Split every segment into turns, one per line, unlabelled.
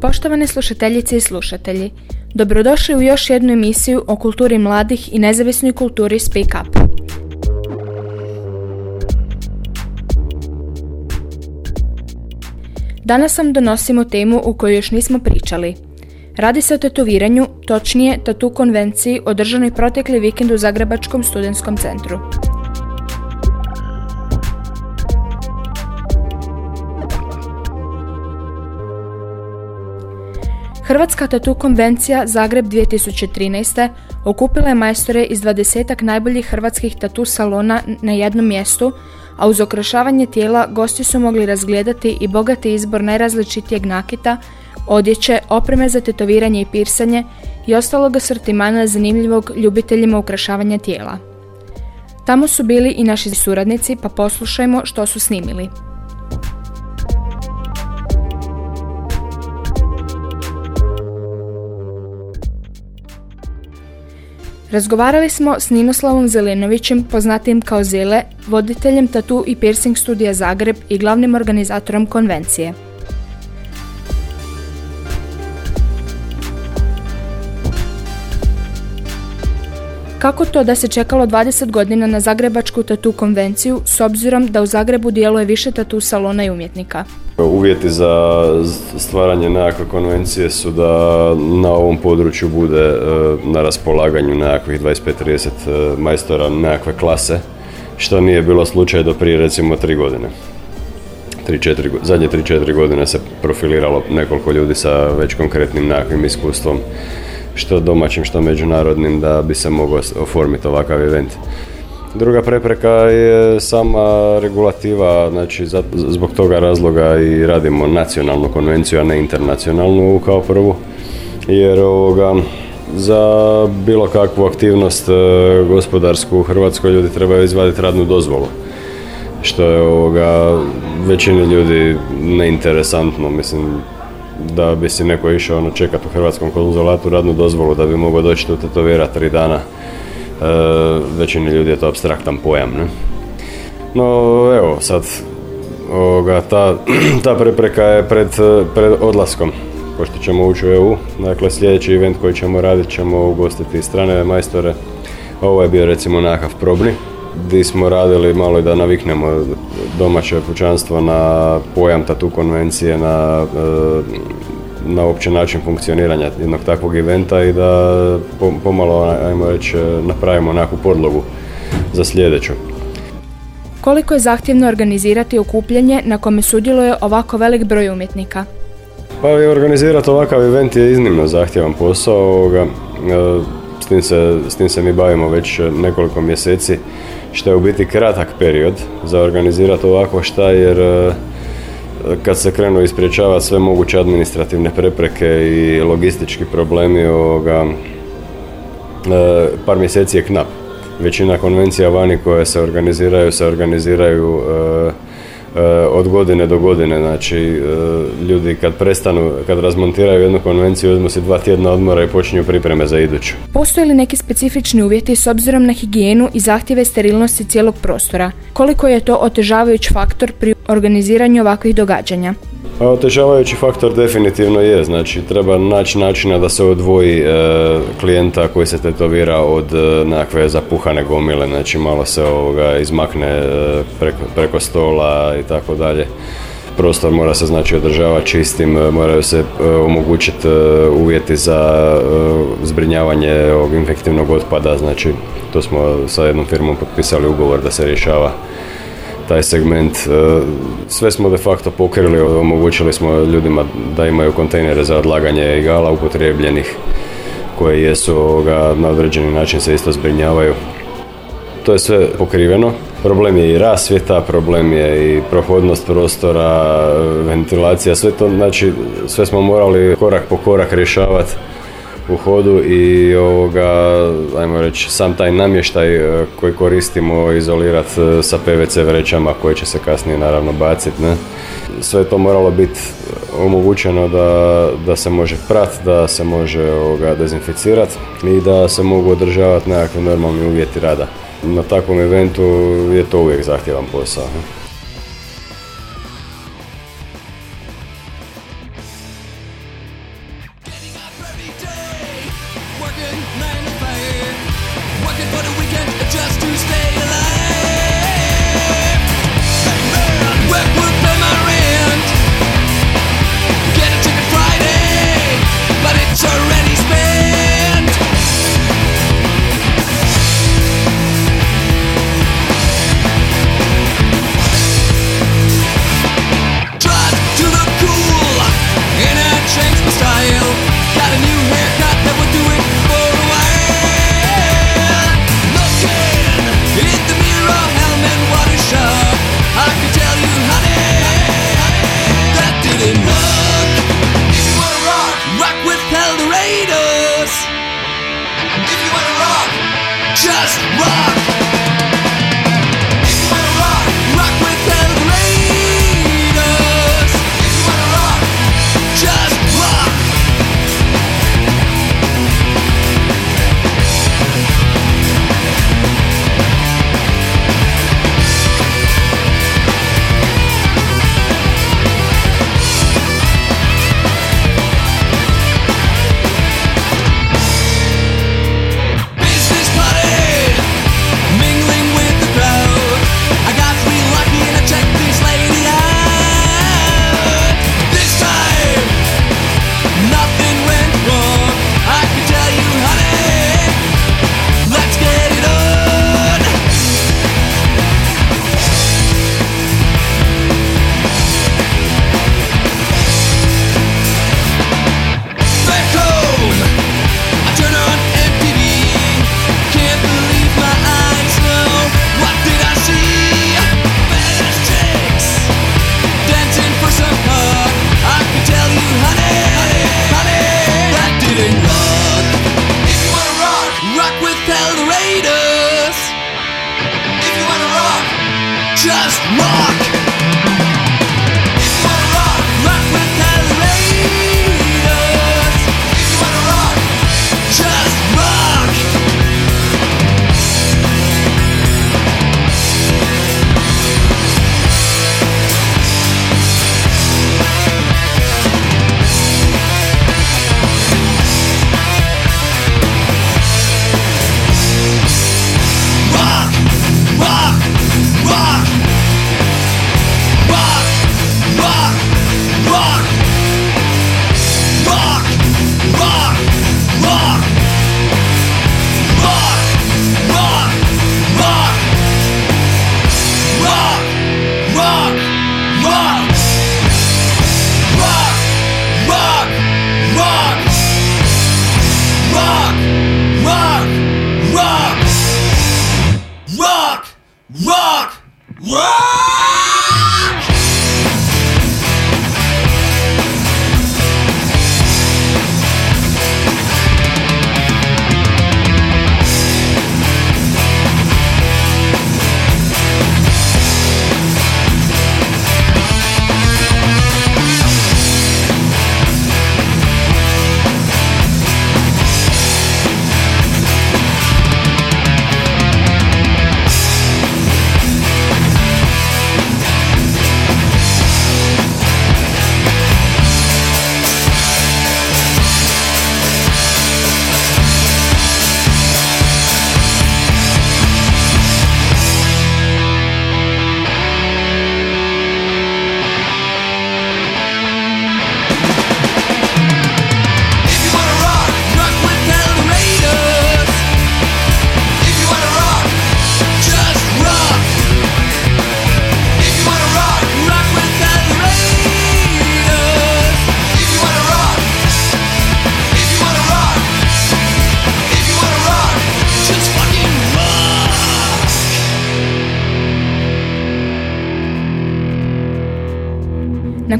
Poštovane slušateljice i slušatelji, dobrodošli u još jednu emisiju o kulturi mladih i nezavisnoj kulturi Speak Up. Danas vam donosimo temu u kojoj još nismo pričali. Radi se o tetoviranju, točnije tatu konvenciji održanoj protekli vikend u Zagrebačkom studentskom centru. Hrvatska tatu konvencija Zagreb 2013. okupila je majstore iz dvadesetak najboljih hrvatskih tatu salona na jednom mjestu, a uz okrašavanje tijela gosti su mogli razgledati i bogati izbor najrazličitijeg nakita, odjeće, opreme za tetoviranje i pirsanje i ostalog asortimana zanimljivog ljubiteljima ukrašavanja tijela. Tamo su bili i naši suradnici, pa poslušajmo što su snimili. Razgovarali smo s Ninoslavom Zelenovićem, poznatim kao Zele, voditeljem tatu i piercing studija Zagreb i glavnim organizatorom konvencije. Kako to da se čekalo 20 godina na Zagrebačku tatu konvenciju s obzirom da u Zagrebu djeluje više tatu salona i umjetnika?
Uvjeti za stvaranje nekakve konvencije su da na ovom području bude e, na raspolaganju nekakvih 25-30 e, majstora nekakve klase, što nije bilo slučaj do prije recimo 3 godine. 3, zadnje 3-4 godine se profiliralo nekoliko ljudi sa već konkretnim nekakvim iskustvom, što domaćim, što međunarodnim, da bi se mogao oformiti ovakav event. Druga prepreka je sama regulativa, znači zbog toga razloga i radimo nacionalnu konvenciju, a ne internacionalnu kao prvu, jer ovoga, za bilo kakvu aktivnost e, gospodarsku u Hrvatskoj ljudi trebaju izvaditi radnu dozvolu što je ovoga većini ljudi neinteresantno, mislim da bi si neko išao ono čekati u hrvatskom konzulatu radnu dozvolu da bi mogao doći tu tetovirati tri dana E, većini ljudi je to abstraktan pojam. Ne? No evo sad ovoga, ta, ta prepreka je pred, pred odlaskom pošto ćemo ući u EU. Dakle, sljedeći event koji ćemo raditi ćemo ugostiti strane majstore. Ovo je bio recimo nekakav probni gdje smo radili malo i da naviknemo domaće pučanstvo na pojam tatu konvencije, na e, na opći način funkcioniranja jednog takvog eventa i da pomalo, ajmo reći, napravimo nekakvu podlogu za sljedeću.
Koliko je zahtjevno organizirati okupljanje na kome sudjeluje ovako velik broj umjetnika?
Pa i organizirati ovakav event je iznimno zahtjevan posao. E, s tim, se, s tim se mi bavimo već nekoliko mjeseci, što je u biti kratak period za organizirati ovako šta jer e, kad se krenu ispriječavati sve moguće administrativne prepreke i logistički problemi ovoga, e, par mjeseci je knap. Većina konvencija vani koje se organiziraju, se organiziraju e, e, od godine do godine, znači ljudi kad prestanu, kad razmontiraju jednu konvenciju, uzmu si dva tjedna odmora i počinju pripreme za iduću.
Postoje li neki specifični uvjeti s obzirom na higijenu i zahtjeve sterilnosti cijelog prostora? Koliko je to otežavajući faktor pri organiziranju ovakvih događanja?
Pa otežavajući faktor definitivno je, znači treba naći načina da se odvoji e, klijenta koji se tetovira od e, nekakve zapuhane gomile, znači malo se ovoga izmakne e, preko, preko stola i tako dalje. Prostor mora se znači održavati čistim, e, moraju se omogućiti uvjeti za zbrinjavanje ovog infektivnog otpada, znači to smo sa jednom firmom potpisali ugovor da se rješava taj segment. E, sve smo de facto pokrili, omogućili smo ljudima da imaju kontejnere za odlaganje igala upotrebljenih koje jesu ovoga, na određeni način se isto zbrinjavaju. To je sve pokriveno. Problem je i rasvjeta, problem je i prohodnost prostora, ventilacija, sve to, znači sve smo morali korak po korak rješavati
u hodu i ovoga, ajmo reći, sam taj namještaj e, koji koristimo izolirati e, sa PVC vrećama koje će se kasnije naravno baciti. Ne? Sve to moralo biti omogućeno da, da se može prat, da se može ovoga, dezinficirati i da se mogu održavati nekakvi normalni uvjeti rada. Na takvom eventu je to uvijek zahtjevan posao. Ne? Working for the weekend just to stay alive.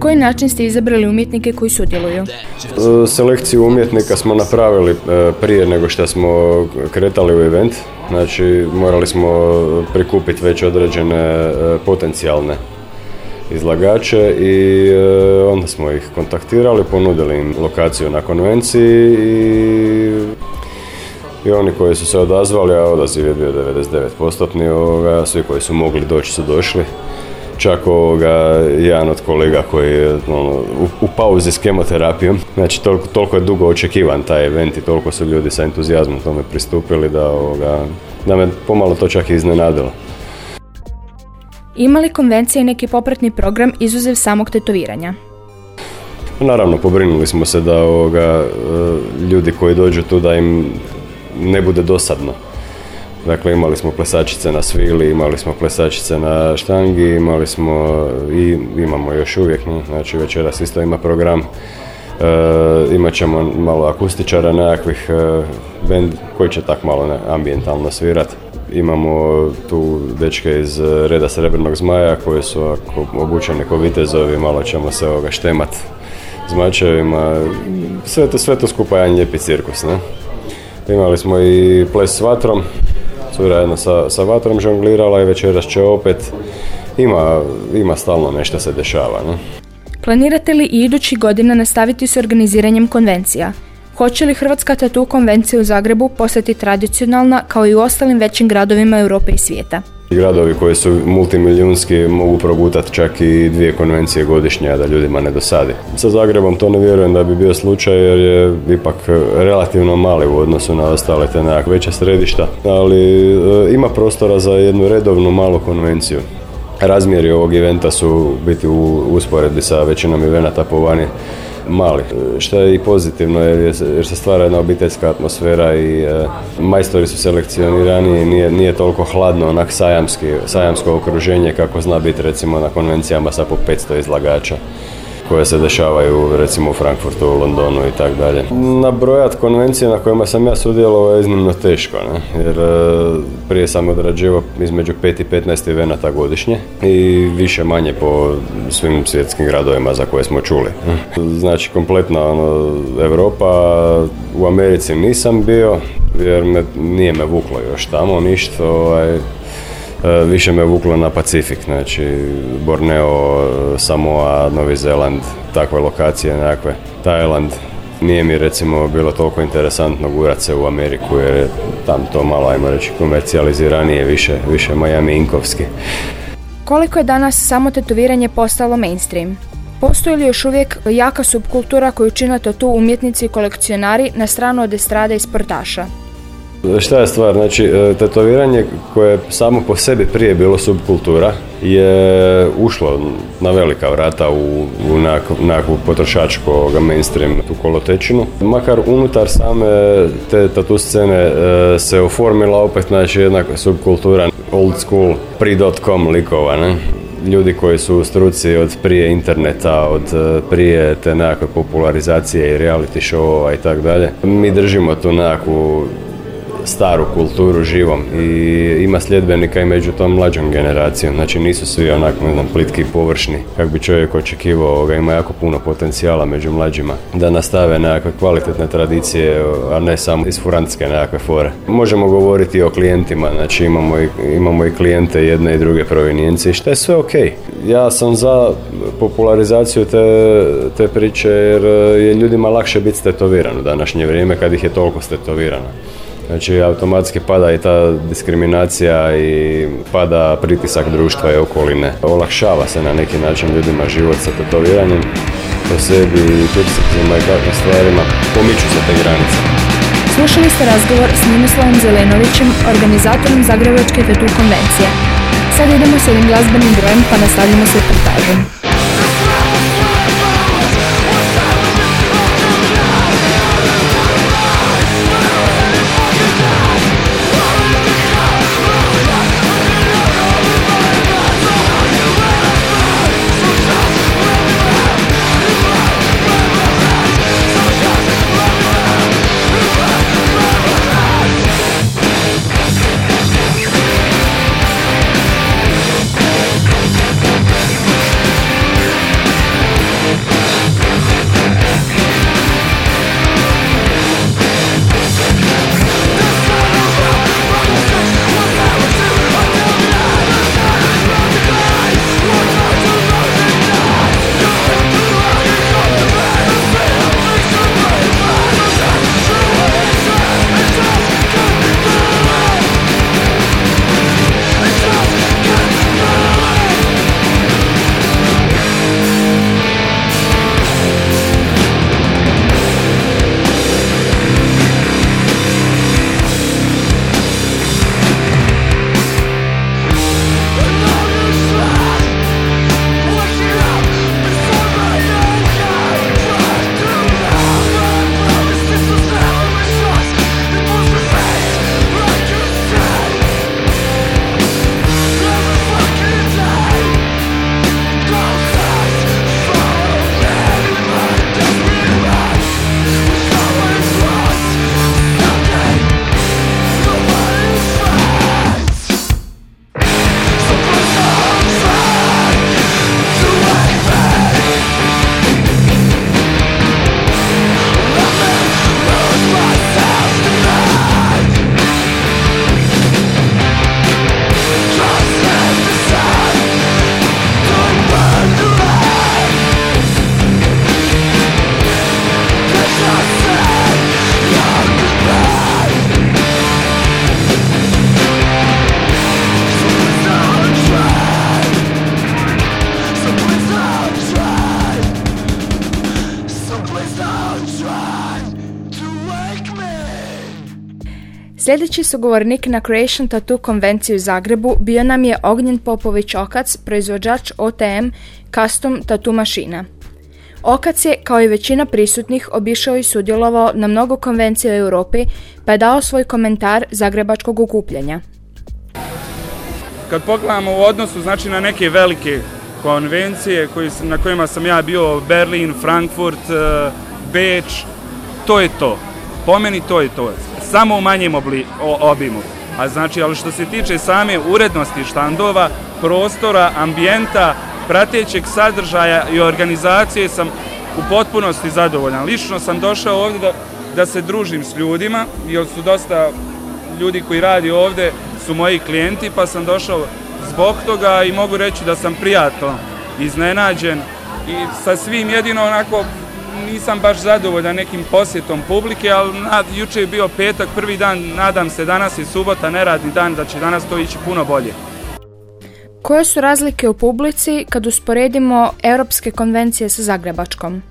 Na koji način ste izabrali umjetnike koji sudjeluju?
E, selekciju umjetnika smo napravili e, prije nego što smo kretali u event. Znači, morali smo prikupiti već određene e, potencijalne izlagače i onda smo ih kontaktirali, ponudili im lokaciju na konvenciji i i oni koji su se odazvali, a odaziv je bio 99%, svi koji su mogli doći su došli čak ovoga, jedan od kolega koji je ono, u, u, pauzi s kemoterapijom. Znači toliko, toliko je dugo očekivan taj event i toliko su ljudi sa entuzijazmom tome pristupili da, ovoga, da me pomalo to čak i iznenadilo.
Ima li konvencija neki popratni program izuzev samog tetoviranja?
Naravno, pobrinuli smo se da ovoga, e, ljudi koji dođu tu da im ne bude dosadno. Dakle, imali smo plesačice na svili, imali smo plesačice na štangi, imali smo i imamo još uvijek, znači večeras isto ima program. E, imat ćemo malo akustičara nekakvih e, bend koji će tak malo ne, ambijentalno svirat. Imamo tu dečke iz reda Srebrnog zmaja koji su ako, obučeni ko vitezovi, malo ćemo se ovoga štemat zmačevima. Sve to, sve to skupa jedan lijepi cirkus. Ne? Imali smo i ples s vatrom, cura jedna sa, sa vatrom žonglirala i večeras će opet. Ima, ima stalno nešto se dešava. Ne?
Planirate li i idući godina nastaviti s organiziranjem konvencija? Hoće li Hrvatska tatu konvencija u Zagrebu postati tradicionalna kao i u ostalim većim gradovima Europe i svijeta?
Gradovi koji su multimilijunski mogu progutati čak i dvije konvencije godišnje, a da ljudima ne dosadi. Sa Zagrebom to ne vjerujem da bi bio slučaj jer je ipak relativno mali u odnosu na ostale te nekak veća središta, ali e, ima prostora za jednu redovnu malu konvenciju. Razmjeri ovog eventa su biti u usporedbi sa većinom evenata po vani mali, što je i pozitivno jer, jer se stvara jedna obiteljska atmosfera i e, majstori su selekcionirani i nije, nije toliko hladno, onak sajamski, sajamsko okruženje kako zna biti recimo na konvencijama sa po 500 izlagača koje se dešavaju recimo u Frankfurtu, u Londonu i tako dalje. Nabrojat konvencije na kojima sam ja sudjelovao je iznimno teško, ne? jer e, prije sam odrađivao između 5 i 15 evenata godišnje i više manje po svim svjetskim gradovima za koje smo čuli. Znači kompletna ono, Europa, u Americi nisam bio jer me, nije me vuklo još tamo ništa, ovaj, više me vuklo na Pacifik, znači Borneo, Samoa, Novi Zeland, takve lokacije nekakve, Tajland. Nije mi recimo bilo toliko interesantno gurat se u Ameriku jer je tam to malo, ajmo reći, komercijaliziranije, više, više Miami Inkovski.
Koliko je danas samo tetoviranje postalo mainstream? Postoji li još uvijek jaka subkultura koju čine tu umjetnici i kolekcionari na stranu od estrade i sportaša?
Šta je stvar? Znači, e, tetoviranje koje je samo po sebi prije bilo subkultura je ušlo na velika vrata u, u nekakvu potrošačku mainstream tu kolotečinu. Makar unutar same te tatu scene e, se oformila opet znači jedna subkultura old school pre.com likova, ne? ljudi koji su u struci od prije interneta, od e, prije te nekakve popularizacije i reality showova i tako dalje. Mi držimo tu nekakvu staru kulturu živom i ima sljedbenika i među tom mlađom generacijom. Znači nisu svi onako, ne znam, plitki i površni, kako bi čovjek očekivao, ga ima jako puno potencijala među mlađima da nastave nekakve kvalitetne tradicije, a ne samo iz furantske nekakve fore. Možemo govoriti o klijentima, znači imamo i, imamo i klijente jedne i druge provenijencije, što je sve ok. Ja sam za popularizaciju te, te priče jer je ljudima lakše biti stetoviran u današnje vrijeme kad ih je toliko stetovirano. Znači automatski pada i ta diskriminacija i pada pritisak društva i okoline. Olakšava se na neki način ljudima život sa tetoviranjem po sebi i pirsicima i takvim stvarima. Pomiču se te granice.
Slušali ste razgovor s Nimislavom Zelenovićem, organizatorom Zagrebačke tetu konvencije. Sad idemo s jednim glazbenim brojem pa nastavljamo s reportažom. Sljedeći sugovornik na Creation Tattoo konvenciji u Zagrebu bio nam je Ognjen Popović Okac, proizvođač OTM Custom Tattoo mašina. Okac je, kao i većina prisutnih, obišao i sudjelovao na mnogo konvencija u Europi, pa je dao svoj komentar zagrebačkog okupljanja.
Kad pogledamo u odnosu znači, na neke velike konvencije koji, na kojima sam ja bio, Berlin, Frankfurt, uh, Beč, to je to. Po meni to je to. Samo u manjem obimu. A znači, ali što se tiče same urednosti štandova, prostora, ambijenta, pratećeg sadržaja i organizacije sam u potpunosti zadovoljan. Lično sam došao ovdje da, da se družim s ljudima, jer su dosta ljudi koji radi ovdje su moji klijenti, pa sam došao zbog toga i mogu reći da sam prijatno iznenađen i sa svim jedino onako nisam baš zadovoljan nekim posjetom publike, ali juče je bio petak, prvi dan, nadam se danas je subota, neradni dan, da će danas to ići puno bolje.
Koje su razlike u publici kad usporedimo europske konvencije sa Zagrebačkom?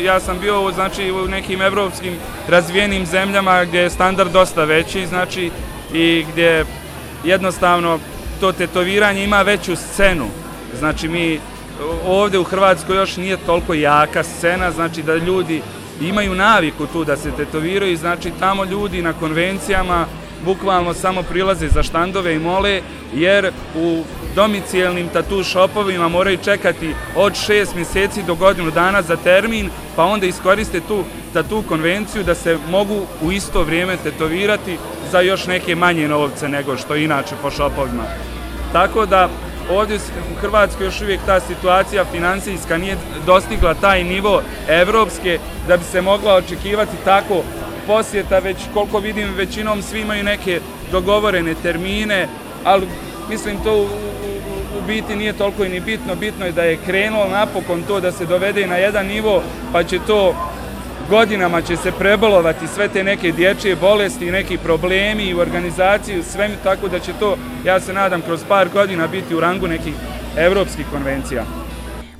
Ja sam bio znači, u nekim europskim razvijenim zemljama gdje je standard dosta veći znači, i gdje jednostavno to tetoviranje ima veću scenu. Znači mi ovdje u Hrvatskoj još nije toliko jaka scena, znači da ljudi imaju naviku tu da se tetoviraju, znači tamo ljudi na konvencijama bukvalno samo prilaze za štandove i mole, jer u domicijelnim tatu shopovima moraju čekati od šest mjeseci do godinu dana za termin, pa onda iskoriste tu tatu konvenciju da se mogu u isto vrijeme tetovirati za još neke manje novce nego što inače po shopovima. Tako da ovdje u Hrvatskoj još uvijek ta situacija financijska nije dostigla taj nivo evropske da bi se mogla očekivati tako posjeta, već koliko vidim većinom svi imaju neke dogovorene termine, ali mislim to u, biti nije toliko i ni bitno, bitno je da je krenulo napokon to da se dovede na jedan nivo, pa će to godinama će se prebolovati sve te neke dječje bolesti i neki problemi u organizaciji, sve tako da će to, ja se nadam, kroz par godina biti u rangu nekih evropskih konvencija.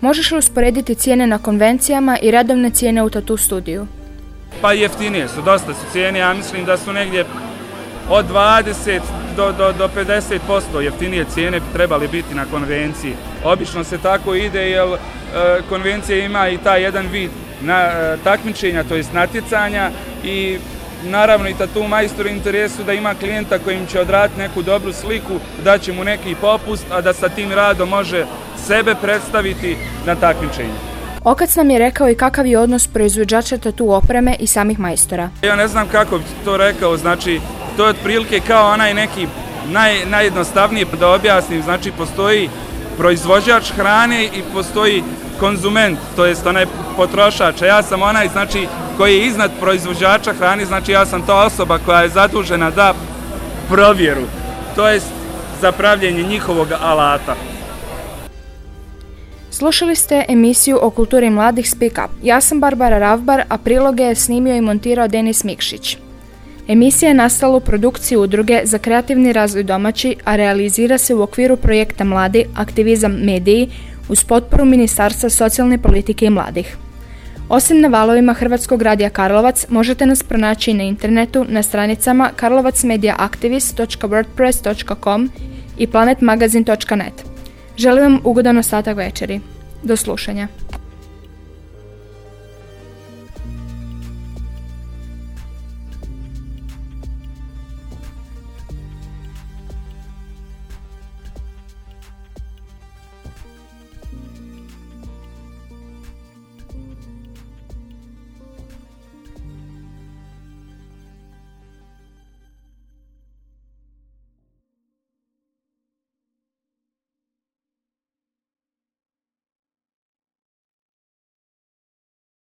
Možeš li usporediti cijene na konvencijama i redovne cijene u tatu studiju?
Pa jeftinije su, dosta su cijene, ja mislim da su negdje od 20 do, do, do 50% jeftinije cijene trebali biti na konvenciji. Obično se tako ide jer e, konvencija ima i taj jedan vid na, e, takmičenja, to jest natjecanja i naravno i tatu majstor interesu da ima klijenta kojim će odraditi neku dobru sliku, da će mu neki popust, a da sa tim radom može sebe predstaviti na takmičenju.
Okac nam je rekao i kakav je odnos proizvođača tatu opreme i samih majstora.
Ja ne znam kako bi to rekao, znači to je otprilike kao onaj neki naj, najjednostavniji da objasnim, znači postoji proizvođač hrane i postoji konzument, to jest onaj potrošač, a ja sam onaj znači koji je iznad proizvođača hrane, znači ja sam ta osoba koja je zadužena da provjeru, to jest za pravljenje njihovog alata.
Slušali ste emisiju o kulturi mladih Speak Up. Ja sam Barbara Ravbar, a priloge je snimio i montirao Denis Mikšić. Emisija je nastala u produkciji udruge za kreativni razvoj domaći, a realizira se u okviru projekta Mladi, aktivizam mediji, uz potporu Ministarstva socijalne politike i mladih. Osim na valovima Hrvatskog radija Karlovac, možete nas pronaći na internetu na stranicama karlovacmediaactivist.wordpress.com i planetmagazin.net. Želim vam ugodan ostatak večeri. Do slušanja.